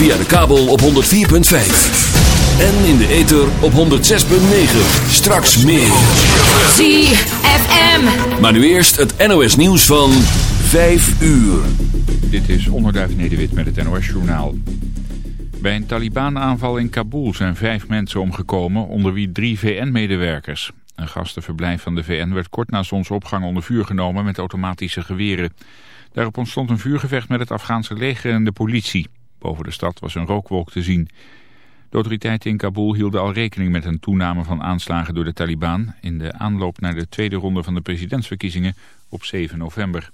Via de kabel op 104.5. En in de ether op 106.9. Straks meer. ZFM. Maar nu eerst het NOS nieuws van 5 uur. Dit is Onderduif Nederwit met het NOS-journaal. Bij een Taliban-aanval in Kabul zijn vijf mensen omgekomen, onder wie drie VN-medewerkers. Een gastenverblijf van de VN werd kort na zonsopgang onder vuur genomen met automatische geweren. Daarop ontstond een vuurgevecht met het Afghaanse leger en de politie. Boven de stad was een rookwolk te zien. De autoriteiten in Kabul hielden al rekening met een toename van aanslagen door de Taliban... in de aanloop naar de tweede ronde van de presidentsverkiezingen op 7 november.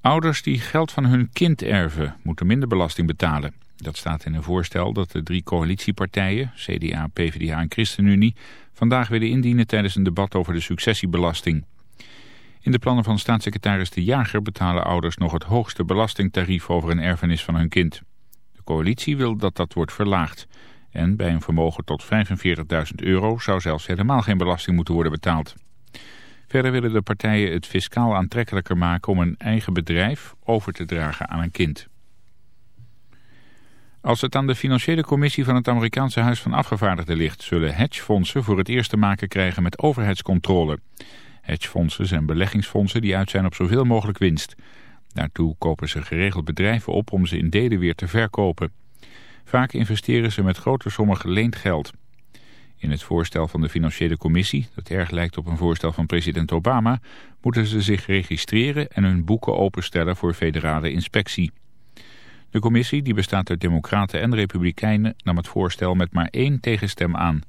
Ouders die geld van hun kind erven moeten minder belasting betalen. Dat staat in een voorstel dat de drie coalitiepartijen, CDA, PvdA en ChristenUnie, vandaag willen indienen tijdens een debat over de successiebelasting. In de plannen van staatssecretaris De Jager betalen ouders nog het hoogste belastingtarief over een erfenis van hun kind. De coalitie wil dat dat wordt verlaagd. En bij een vermogen tot 45.000 euro zou zelfs helemaal geen belasting moeten worden betaald. Verder willen de partijen het fiscaal aantrekkelijker maken om een eigen bedrijf over te dragen aan een kind. Als het aan de financiële commissie van het Amerikaanse Huis van Afgevaardigden ligt... zullen hedgefondsen voor het eerst te maken krijgen met overheidscontrole. Hedgefondsen zijn beleggingsfondsen die uit zijn op zoveel mogelijk winst. Daartoe kopen ze geregeld bedrijven op om ze in delen weer te verkopen. Vaak investeren ze met grote sommen geleend geld. In het voorstel van de Financiële Commissie, dat erg lijkt op een voorstel van president Obama, moeten ze zich registreren en hun boeken openstellen voor federale inspectie. De commissie, die bestaat uit democraten en republikeinen, nam het voorstel met maar één tegenstem aan.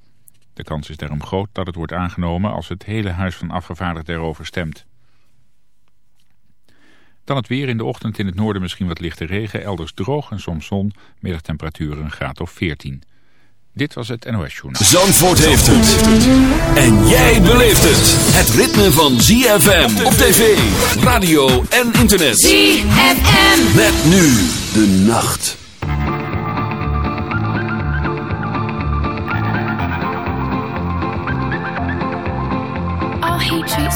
De kans is daarom groot dat het wordt aangenomen als het hele Huis van Afgevaardigden erover stemt. Dan het weer in de ochtend in het noorden misschien wat lichte regen, elders droog en soms zon, middagtemperatuur een graad of 14. Dit was het NOS Journaal. Zandvoort heeft het. En jij beleeft het. Het ritme van ZFM op tv, radio en internet. ZFM. Met nu de nacht.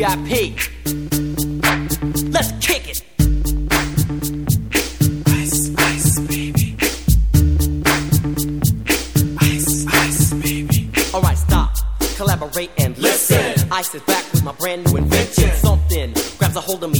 VIP. Let's kick it. Ice, ice, baby. Ice, ice, baby. Alright, stop, collaborate and listen. Ice is back with my brand new invention. Something grabs a hold of me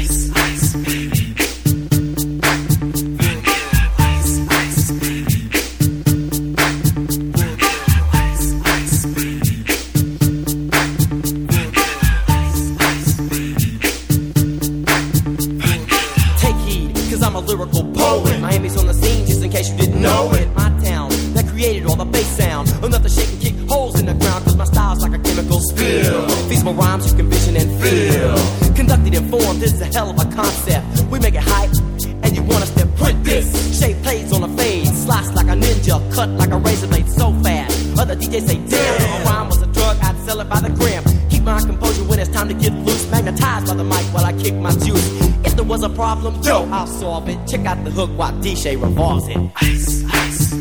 Hook while DJ revolves it. Ice, ice,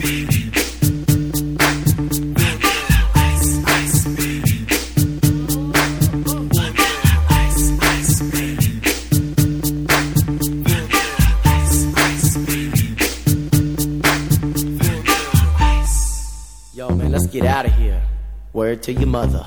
Yo, man, let's get out of here. Word to your mother.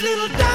this little dog.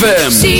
ZFM.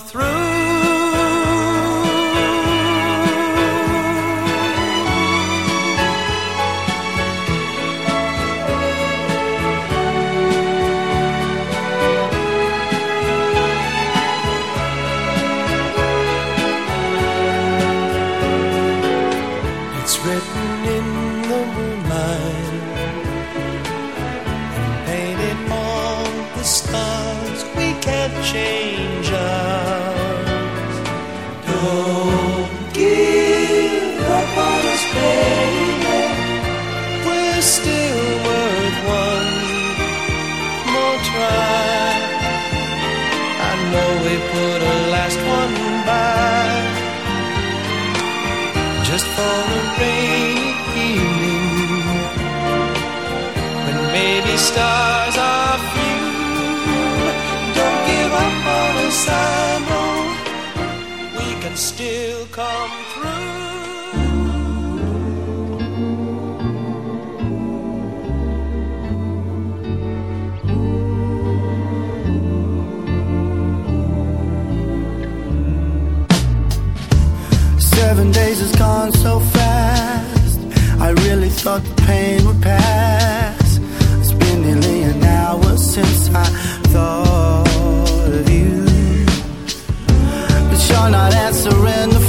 come Seven days has gone so fast. I really thought the pain would pass. It's been nearly an hour since I thought of you. But you're not answering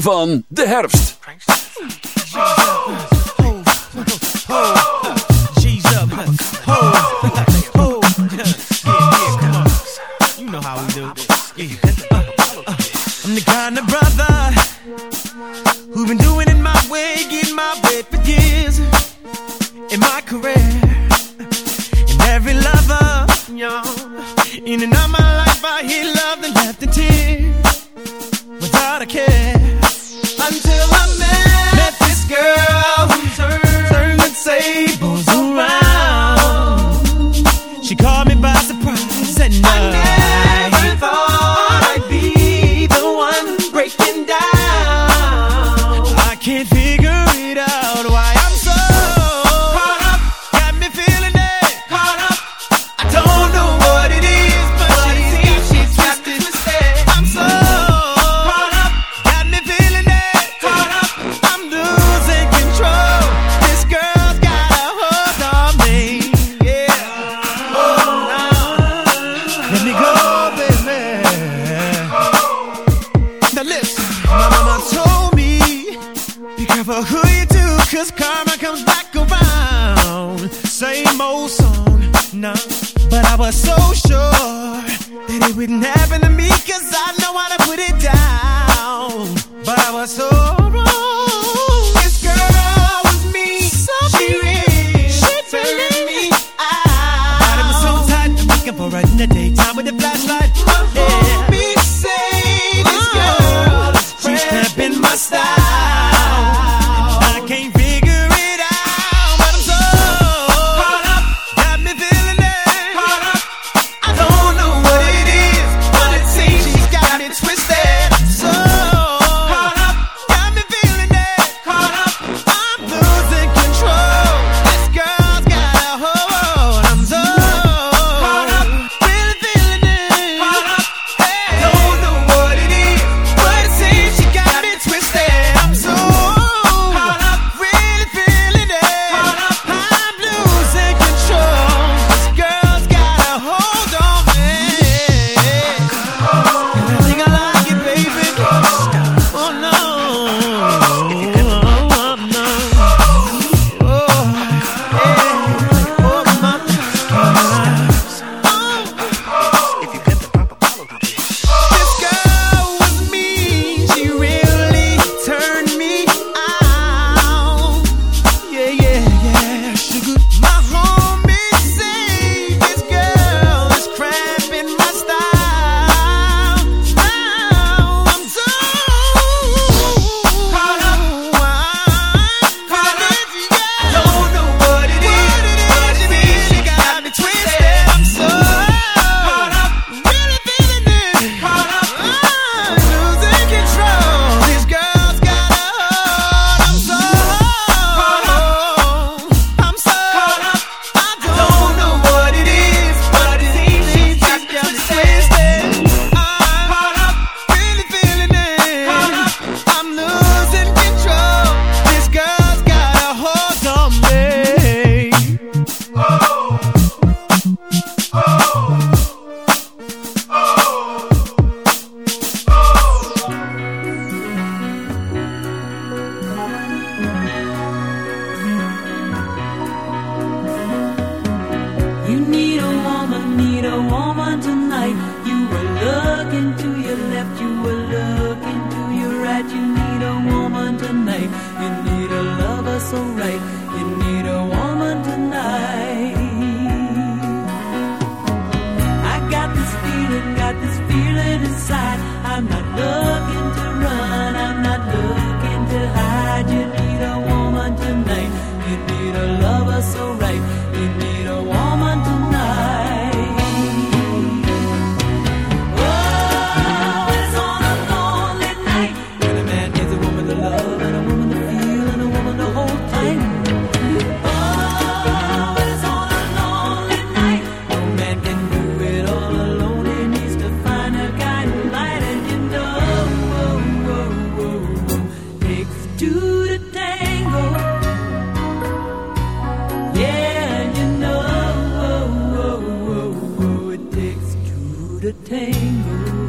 van so sure that it wouldn't happen to me. the tango.